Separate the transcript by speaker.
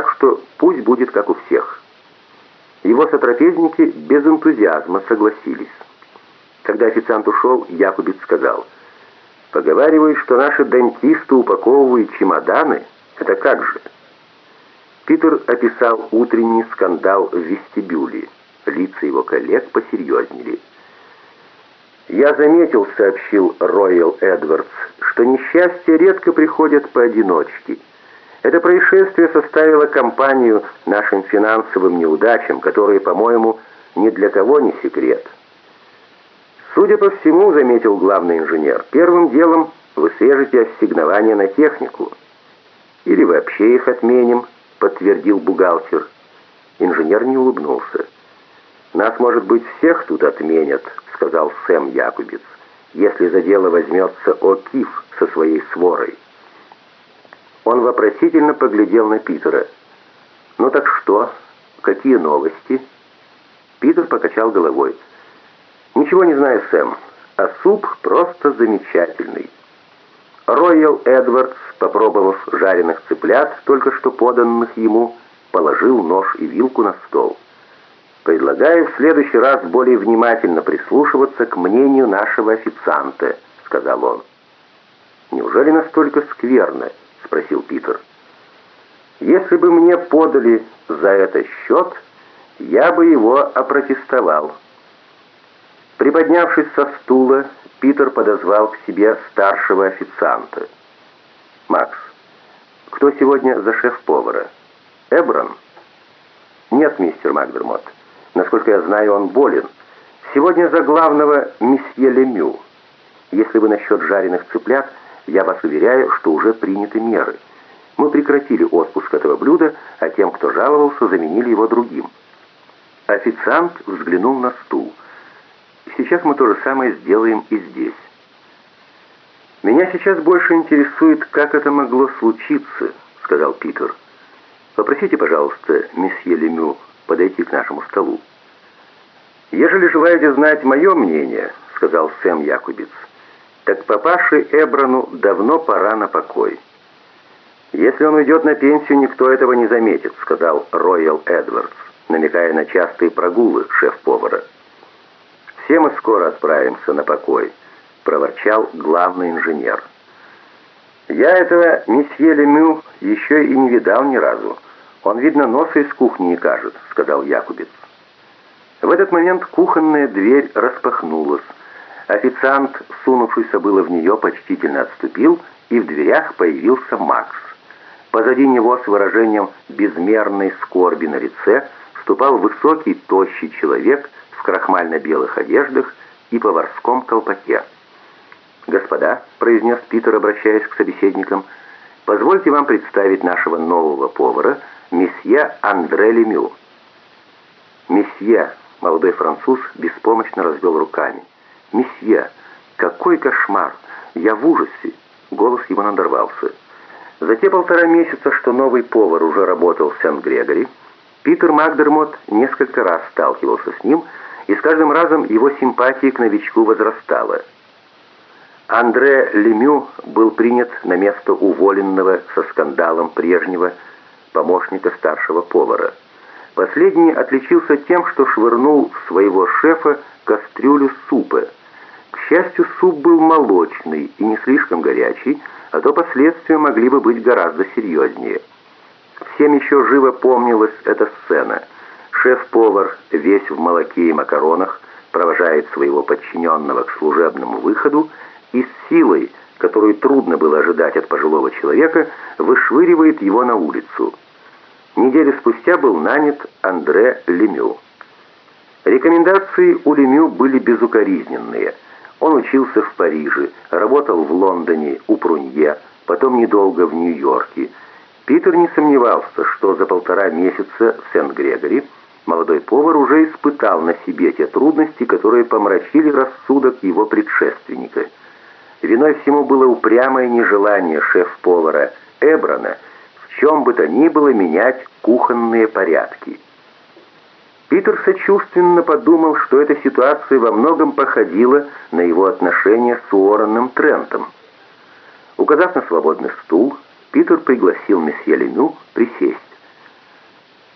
Speaker 1: так что пусть будет как у всех. Его сотрапезники без энтузиазма согласились. Когда официант ушел, Якубец сказал, «Поговаривают, что наши дантисты упаковывают чемоданы. Это как же?» Питер описал утренний скандал в вестибюле. Лица его коллег посерьезнели. «Я заметил», — сообщил Роyal Эдвардс, «что несчастья редко приходят поодиночке. Это происшествие составило компанию нашим финансовым неудачам, которые, по-моему, ни для кого не секрет». «Судя по всему», — заметил главный инженер, «первым делом вы свяжете ассигнования на технику. Или вообще их отменим», — подтвердил бухгалтер. Инженер не улыбнулся. «Нас, может быть, всех тут отменят», — сказал Сэм Якубец, «если за дело возьмется О'Кив со своей сворой». Вопросительно поглядел на Питера. «Ну так что? Какие новости?» Питер покачал головой. «Ничего не знаю, Сэм, а суп просто замечательный». Роyal Эдвардс, попробовав жареных цыплят, только что поданных ему, положил нож и вилку на стол. «Предлагаю в следующий раз более внимательно прислушиваться к мнению нашего официанта», — сказал он. «Неужели настолько скверно?» — спросил Питер. «Если бы мне подали за это счет, я бы его опротестовал». Приподнявшись со стула, Питер подозвал к себе старшего официанта. «Макс, кто сегодня за шеф-повара? Эброн?» «Нет, мистер Макдермот. Насколько я знаю, он болен. Сегодня за главного месье Лемю. Если вы насчет жареных цыплят, я вас уверяю, что уже приняты меры. Мы прекратили отпуск этого блюда, а тем, кто жаловался, заменили его другим. Официант взглянул на стул. Сейчас мы то же самое сделаем и здесь. «Меня сейчас больше интересует, как это могло случиться», — сказал Питер. «Попросите, пожалуйста, месье Лемю подойти к нашему столу. «Ежели желаете знать мое мнение», — сказал Сэм Якубиц, «так папаше Эброну давно пора на покой». «Если он уйдет на пенсию, никто этого не заметит», — сказал Роyal Эдвардс, намекая на частые прогулы шеф-повара. «Все мы скоро отправимся на покой», — проворчал главный инженер. «Я этого месье Лемю еще и не видал ни разу», «Он, видно, носа из кухни не кажет», — сказал Якубец. В этот момент кухонная дверь распахнулась. Официант, сунувшийся было в нее, почтительно отступил, и в дверях появился Макс. Позади него с выражением безмерной скорби на лице вступал высокий, тощий человек в крахмально-белых одеждах и поварском колпаке. «Господа», — произнес Питер, обращаясь к собеседникам, — «позвольте вам представить нашего нового повара — месье Андре Лемю. «Месье!» — молодой француз беспомощно развел руками. «Месье! Какой кошмар! Я в ужасе!» Голос его надорвался. За те полтора месяца, что новый повар уже работал в Сент-Грегори, Питер Макдермот несколько раз сталкивался с ним, и с каждым разом его симпатия к новичку возрастала. Андре Лемю был принят на место уволенного со скандалом прежнего помощника старшего повара. Последний отличился тем, что швырнул своего шефа кастрюлю супа. Счастью, суп был молочный и не слишком горячий, а то последствия могли бы быть гораздо серьезнее. Всем еще живо помнилась эта сцена. Шеф-повар, весь в молоке и макаронах, провожает своего подчиненного к служебному выходу и с силой, которую трудно было ожидать от пожилого человека, вышвыривает его на улицу. Неделю спустя был нанят Андре Лемю. Рекомендации у Лемю были безукоризненные. Он учился в Париже, работал в Лондоне у Прунье, потом недолго в Нью-Йорке. Питер не сомневался, что за полтора месяца в Сент-Грегори молодой повар уже испытал на себе те трудности, которые помрачили рассудок его предшественника – Виной всему было упрямое нежелание шеф-повара Эбрана в чем бы то ни было менять кухонные порядки. Питер сочувственно подумал, что эта ситуация во многом походила на его отношения с Уорреном Трентом. Указав на свободный стул, Питер пригласил месье Леню присесть.